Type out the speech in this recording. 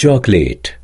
chocolate.